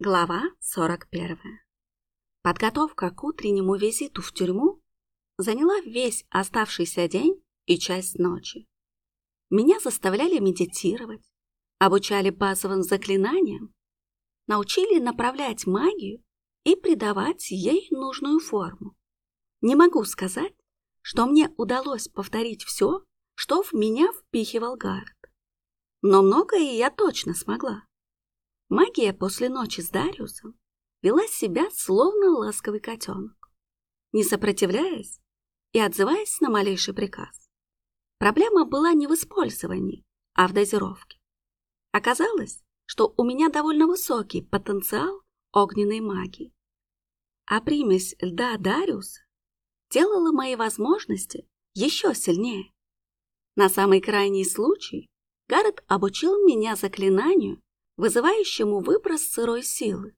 Глава 41. Подготовка к утреннему визиту в тюрьму заняла весь оставшийся день и часть ночи. Меня заставляли медитировать, обучали базовым заклинаниям, научили направлять магию и придавать ей нужную форму. Не могу сказать, что мне удалось повторить все, что в меня впихивал Гард. Но многое я точно смогла. Магия после ночи с Дариусом вела себя словно ласковый котенок, не сопротивляясь и отзываясь на малейший приказ. Проблема была не в использовании, а в дозировке. Оказалось, что у меня довольно высокий потенциал огненной магии, а примесь льда Дариуса делала мои возможности еще сильнее. На самый крайний случай Гаррет обучил меня заклинанию, вызывающему выброс сырой силы.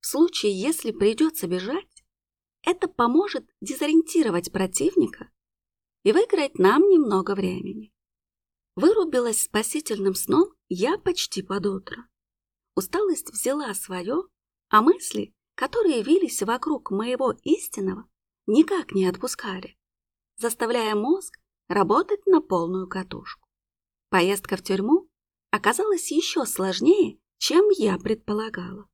В случае, если придется бежать, это поможет дезориентировать противника и выиграть нам немного времени. Вырубилась спасительным сном я почти под утро. Усталость взяла свое, а мысли, которые вились вокруг моего истинного, никак не отпускали, заставляя мозг работать на полную катушку. Поездка в тюрьму оказалось еще сложнее, чем я предполагала.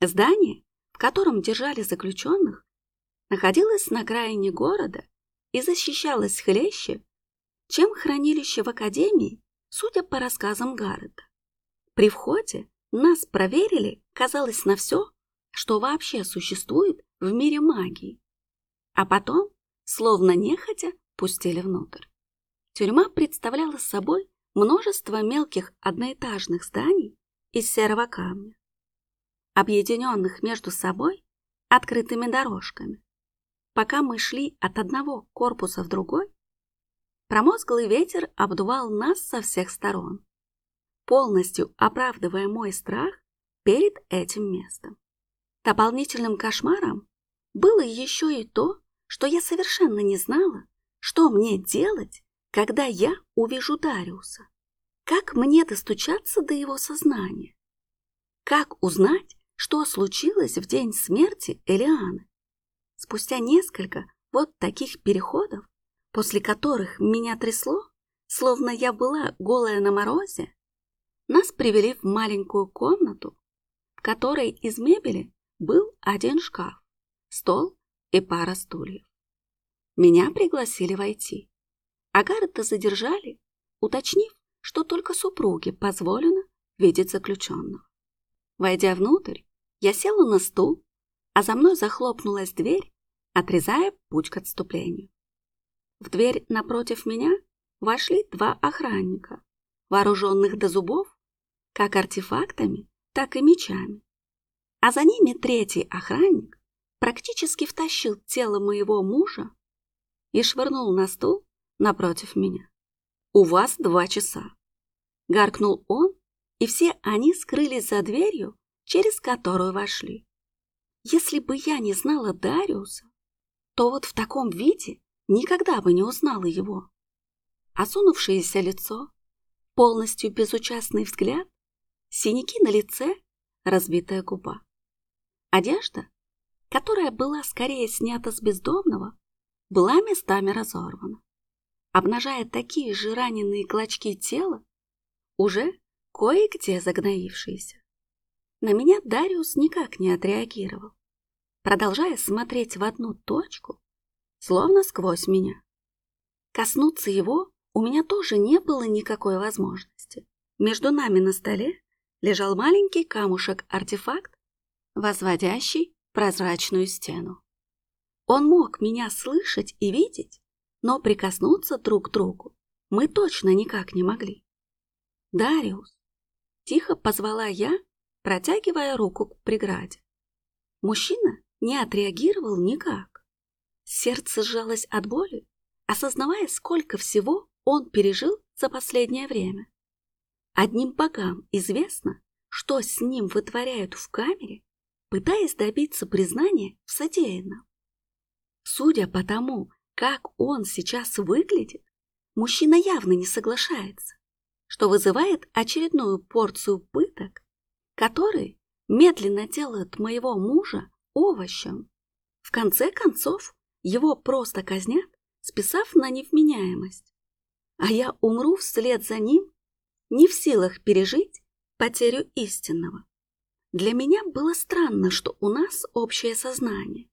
Здание, в котором держали заключенных, находилось на окраине города и защищалось хлеще, чем хранилище в академии, судя по рассказам Гаррета. При входе нас проверили, казалось, на все, что вообще существует в мире магии. А потом, словно нехотя, пустили внутрь. Тюрьма представляла собой множество мелких одноэтажных зданий из серого камня, объединенных между собой открытыми дорожками. Пока мы шли от одного корпуса в другой, промозглый ветер обдувал нас со всех сторон, полностью оправдывая мой страх перед этим местом. Дополнительным кошмаром было еще и то, что я совершенно не знала, что мне делать, когда я увижу Дариуса? Как мне достучаться до его сознания? Как узнать, что случилось в день смерти Элианы? Спустя несколько вот таких переходов, после которых меня трясло, словно я была голая на морозе, нас привели в маленькую комнату, в которой из мебели был один шкаф, стол и пара стульев. Меня пригласили войти. Агарета задержали, уточнив, что только супруге позволено видеть заключенного. Войдя внутрь, я села на стул, а за мной захлопнулась дверь, отрезая путь к отступлению. В дверь напротив меня вошли два охранника, вооруженных до зубов, как артефактами, так и мечами. А за ними третий охранник практически втащил тело моего мужа и швырнул на стул напротив меня. «У вас два часа!» Гаркнул он, и все они скрылись за дверью, через которую вошли. Если бы я не знала Дариуса, то вот в таком виде никогда бы не узнала его. Осунувшееся лицо, полностью безучастный взгляд, синяки на лице, разбитая губа. Одежда, которая была скорее снята с бездомного, была местами разорвана обнажая такие же раненые клочки тела, уже кое-где загноившиеся. На меня Дариус никак не отреагировал, продолжая смотреть в одну точку, словно сквозь меня. Коснуться его у меня тоже не было никакой возможности. Между нами на столе лежал маленький камушек-артефакт, возводящий прозрачную стену. Он мог меня слышать и видеть, но прикоснуться друг к другу мы точно никак не могли. «Дариус!» — тихо позвала я, протягивая руку к преграде. Мужчина не отреагировал никак. Сердце сжалось от боли, осознавая, сколько всего он пережил за последнее время. Одним богам известно, что с ним вытворяют в камере, пытаясь добиться признания в содеянном. Судя по тому, как он сейчас выглядит, мужчина явно не соглашается, что вызывает очередную порцию пыток, которые медленно делают моего мужа овощем. В конце концов, его просто казнят, списав на невменяемость. А я умру вслед за ним, не в силах пережить потерю истинного. Для меня было странно, что у нас общее сознание.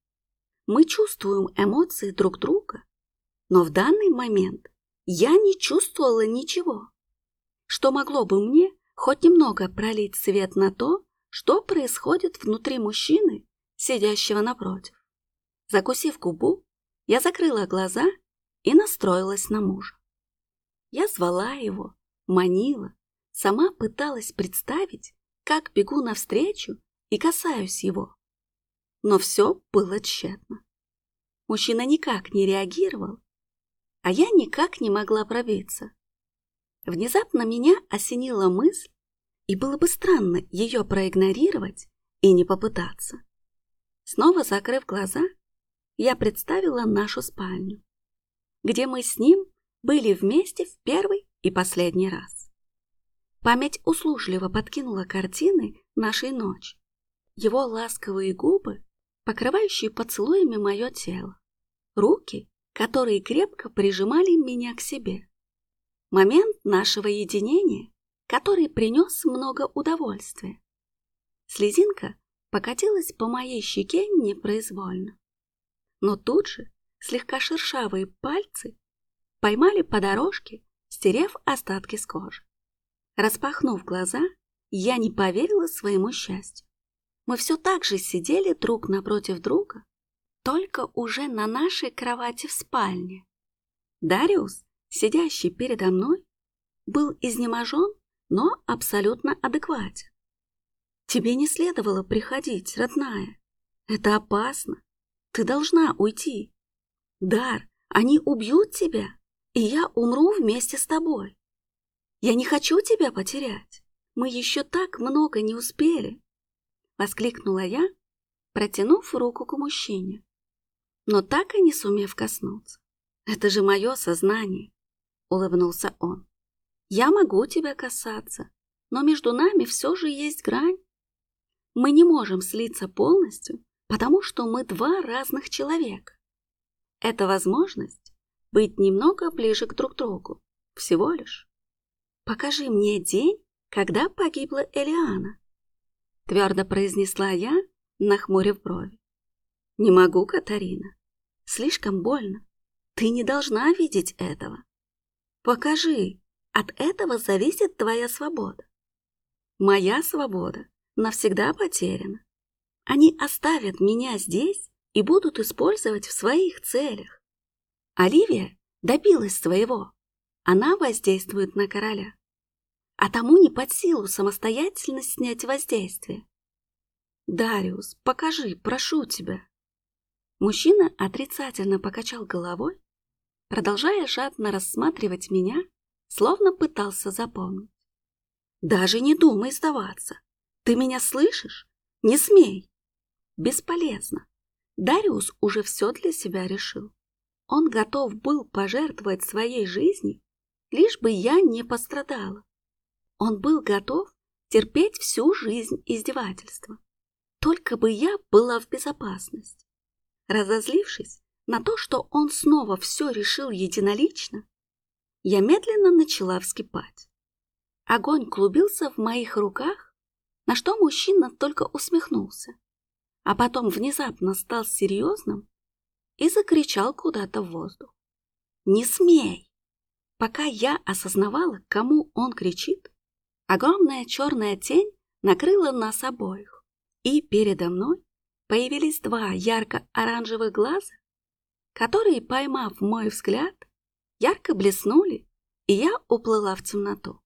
Мы чувствуем эмоции друг друга, но в данный момент я не чувствовала ничего, что могло бы мне хоть немного пролить свет на то, что происходит внутри мужчины, сидящего напротив. Закусив губу, я закрыла глаза и настроилась на мужа. Я звала его, манила, сама пыталась представить, как бегу навстречу и касаюсь его. Но все было тщетно. Мужчина никак не реагировал, а я никак не могла пробиться. Внезапно меня осенила мысль, и было бы странно ее проигнорировать и не попытаться. Снова закрыв глаза, я представила нашу спальню, где мы с ним были вместе в первый и последний раз. Память услужливо подкинула картины нашей ночи. Его ласковые губы, покрывающие поцелуями мое тело. Руки, которые крепко прижимали меня к себе. Момент нашего единения, который принес много удовольствия. Слезинка покатилась по моей щеке непроизвольно. Но тут же слегка шершавые пальцы поймали по дорожке, стерев остатки с кожи. Распахнув глаза, я не поверила своему счастью. Мы все так же сидели друг напротив друга, только уже на нашей кровати в спальне. Дариус, сидящий передо мной, был изнеможен, но абсолютно адекватен. Тебе не следовало приходить, родная. Это опасно. Ты должна уйти. Дар, они убьют тебя, и я умру вместе с тобой. Я не хочу тебя потерять. Мы еще так много не успели. Воскликнула я, протянув руку к мужчине, но так и не сумев коснуться. Это же мое сознание, улыбнулся он. Я могу тебя касаться, но между нами все же есть грань. Мы не можем слиться полностью, потому что мы два разных человека. Это возможность быть немного ближе к друг другу, всего лишь. «Покажи мне день, когда погибла Элиана», — твердо произнесла я, нахмурив брови. «Не могу, Катарина. Слишком больно. Ты не должна видеть этого. Покажи, от этого зависит твоя свобода. Моя свобода навсегда потеряна. Они оставят меня здесь и будут использовать в своих целях. Оливия добилась своего. Она воздействует на короля. А тому не под силу самостоятельно снять воздействие. «Дариус, покажи, прошу тебя». Мужчина отрицательно покачал головой, продолжая жадно рассматривать меня, словно пытался запомнить. «Даже не думай сдаваться. Ты меня слышишь? Не смей!» «Бесполезно. Дариус уже все для себя решил. Он готов был пожертвовать своей жизнью лишь бы я не пострадала. Он был готов терпеть всю жизнь издевательства. Только бы я была в безопасности. Разозлившись на то, что он снова все решил единолично, я медленно начала вскипать. Огонь клубился в моих руках, на что мужчина только усмехнулся, а потом внезапно стал серьезным и закричал куда-то в воздух. «Не смей!» Пока я осознавала, кому он кричит, огромная черная тень накрыла нас обоих, и передо мной появились два ярко-оранжевых глаза, которые, поймав мой взгляд, ярко блеснули, и я уплыла в темноту.